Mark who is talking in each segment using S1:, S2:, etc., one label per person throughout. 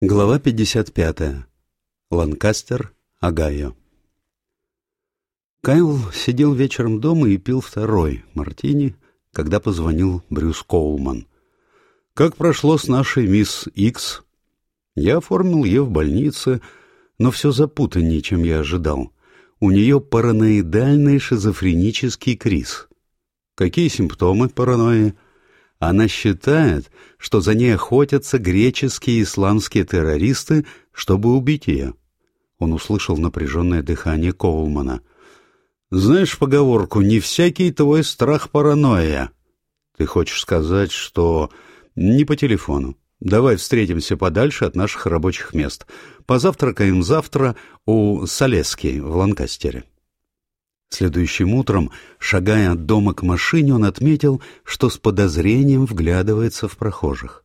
S1: Глава 55. Ланкастер, Огайо. Кайл сидел вечером дома и пил второй мартини, когда позвонил Брюс Коулман. «Как прошло с нашей мисс Икс?» «Я оформил ее в больнице, но все запутаннее, чем я ожидал. У нее параноидальный шизофренический криз». «Какие симптомы паранойи?» Она считает, что за ней охотятся греческие исламские террористы, чтобы убить ее. Он услышал напряженное дыхание Коулмана. «Знаешь поговорку, не всякий твой страх паранойя. Ты хочешь сказать, что... Не по телефону. Давай встретимся подальше от наших рабочих мест. Позавтракаем завтра у Солески в Ланкастере». Следующим утром, шагая от дома к машине, он отметил, что с подозрением вглядывается в прохожих.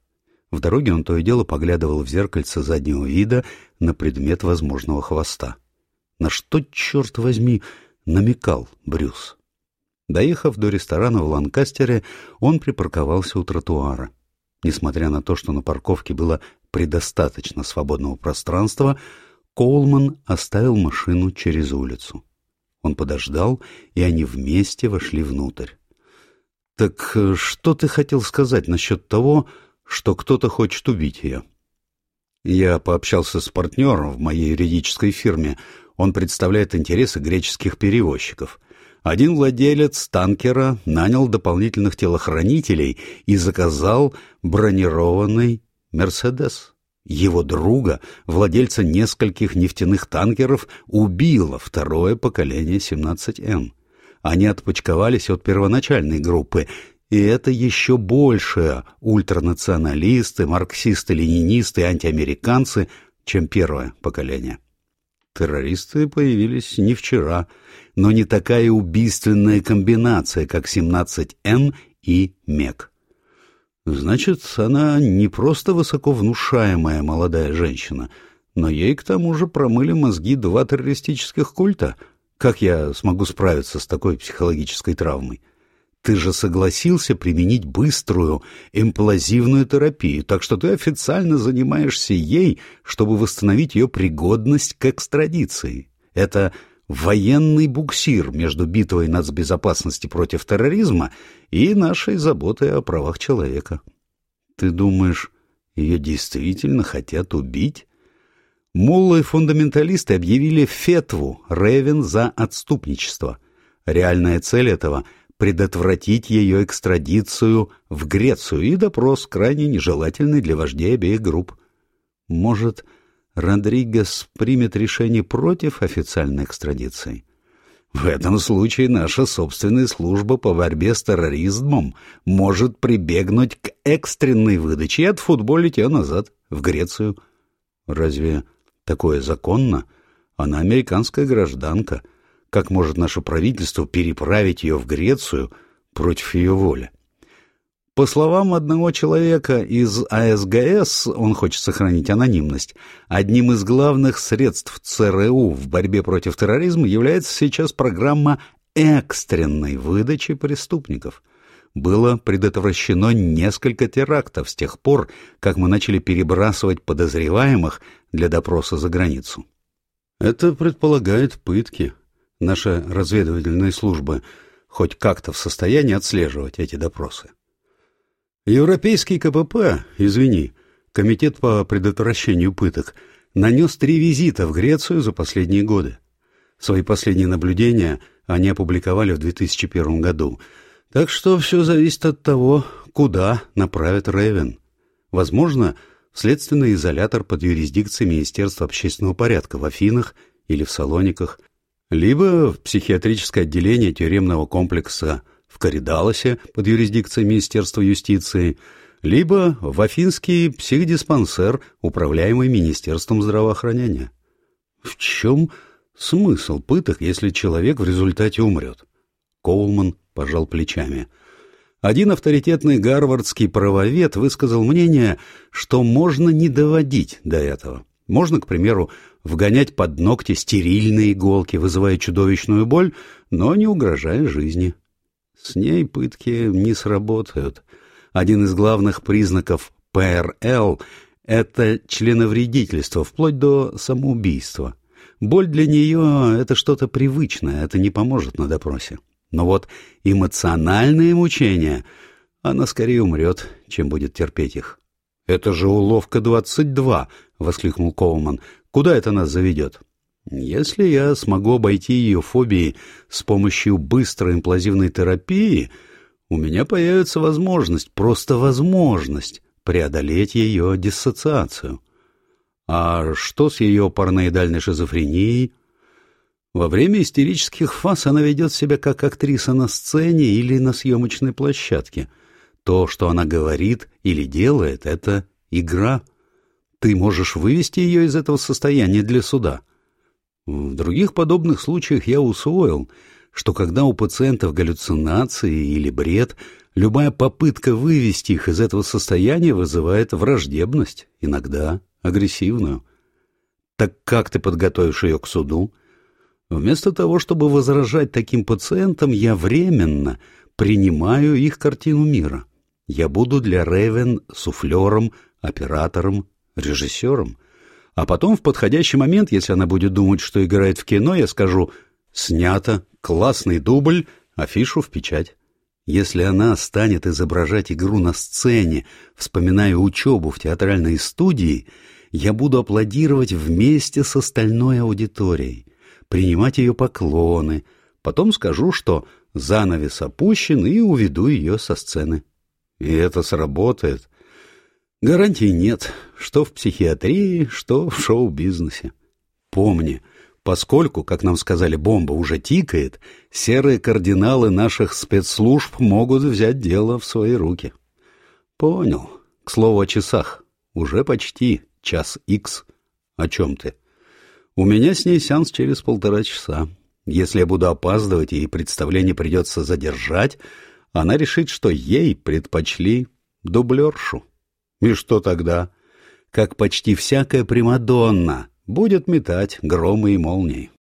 S1: В дороге он то и дело поглядывал в зеркальце заднего вида на предмет возможного хвоста. На что, черт возьми, намекал Брюс? Доехав до ресторана в Ланкастере, он припарковался у тротуара. Несмотря на то, что на парковке было предостаточно свободного пространства, Коулман оставил машину через улицу. Он подождал, и они вместе вошли внутрь. «Так э, что ты хотел сказать насчет того, что кто-то хочет убить ее?» «Я пообщался с партнером в моей юридической фирме. Он представляет интересы греческих перевозчиков. Один владелец танкера нанял дополнительных телохранителей и заказал бронированный «Мерседес». Его друга, владельца нескольких нефтяных танкеров, убило второе поколение 17М. Они отпочковались от первоначальной группы, и это еще больше ультранационалисты, марксисты, ленинисты, антиамериканцы, чем первое поколение. Террористы появились не вчера, но не такая убийственная комбинация, как 17М и МЕК. Значит, она не просто высоко внушаемая молодая женщина, но ей к тому же промыли мозги два террористических культа. Как я смогу справиться с такой психологической травмой? Ты же согласился применить быструю имплазивную терапию, так что ты официально занимаешься ей, чтобы восстановить ее пригодность к экстрадиции. Это военный буксир между битвой нацбезопасности против терроризма и нашей заботой о правах человека. Ты думаешь, ее действительно хотят убить? Муллы фундаменталисты объявили фетву Ревен за отступничество. Реальная цель этого — предотвратить ее экстрадицию в Грецию и допрос, крайне нежелательный для вождей обеих групп. Может, Родригес примет решение против официальной экстрадиции. В этом случае наша собственная служба по борьбе с терроризмом может прибегнуть к экстренной выдаче и отфутболить ее назад, в Грецию. Разве такое законно? Она американская гражданка. Как может наше правительство переправить ее в Грецию против ее воли? По словам одного человека из АСГС, он хочет сохранить анонимность, одним из главных средств ЦРУ в борьбе против терроризма является сейчас программа экстренной выдачи преступников. Было предотвращено несколько терактов с тех пор, как мы начали перебрасывать подозреваемых для допроса за границу. Это предполагает пытки. Наша разведывательная служба хоть как-то в состоянии отслеживать эти допросы. Европейский КПП, извини, Комитет по предотвращению пыток, нанес три визита в Грецию за последние годы. Свои последние наблюдения они опубликовали в 2001 году. Так что все зависит от того, куда направят Ревен. Возможно, следственный изолятор под юрисдикцией Министерства общественного порядка в Афинах или в Салониках, либо в психиатрическое отделение тюремного комплекса в Коридалосе под юрисдикцией Министерства юстиции, либо в Афинский психдиспансер, управляемый Министерством здравоохранения. В чем смысл пыток, если человек в результате умрет? Коулман пожал плечами. Один авторитетный гарвардский правовед высказал мнение, что можно не доводить до этого. Можно, к примеру, вгонять под ногти стерильные иголки, вызывая чудовищную боль, но не угрожая жизни. С ней пытки не сработают. Один из главных признаков ПРЛ – Это членовредительство, вплоть до самоубийства. Боль для нее — это что-то привычное, это не поможет на допросе. Но вот эмоциональные мучения, она скорее умрет, чем будет терпеть их. «Это же уловка двадцать два!» — воскликнул Коулман. «Куда это нас заведет?» «Если я смогу обойти ее фобии с помощью быстрой имплазивной терапии, у меня появится возможность, просто возможность, преодолеть ее диссоциацию. А что с ее параноидальной шизофренией? Во время истерических фаз она ведет себя как актриса на сцене или на съемочной площадке. То, что она говорит или делает, — это игра. Ты можешь вывести ее из этого состояния для суда. В других подобных случаях я усвоил, что когда у пациентов галлюцинации или бред, любая попытка вывести их из этого состояния вызывает враждебность, иногда агрессивную. Так как ты подготовишь ее к суду? Вместо того, чтобы возражать таким пациентам, я временно принимаю их картину мира. Я буду для Ревен суфлером, оператором, режиссером. А потом, в подходящий момент, если она будет думать, что играет в кино, я скажу «Снято, классный дубль, афишу в печать». Если она станет изображать игру на сцене, вспоминая учебу в театральной студии, я буду аплодировать вместе с остальной аудиторией принимать ее поклоны. Потом скажу, что занавес опущен, и уведу ее со сцены. И это сработает. Гарантий нет, что в психиатрии, что в шоу-бизнесе. Помни, поскольку, как нам сказали, бомба уже тикает, серые кардиналы наших спецслужб могут взять дело в свои руки. Понял. К слову о часах. Уже почти час икс. О чем ты? У меня с ней сеанс через полтора часа. Если я буду опаздывать и представление придется задержать, она решит, что ей предпочли дублершу. И что тогда? Как почти всякая Примадонна будет метать громы и молнии.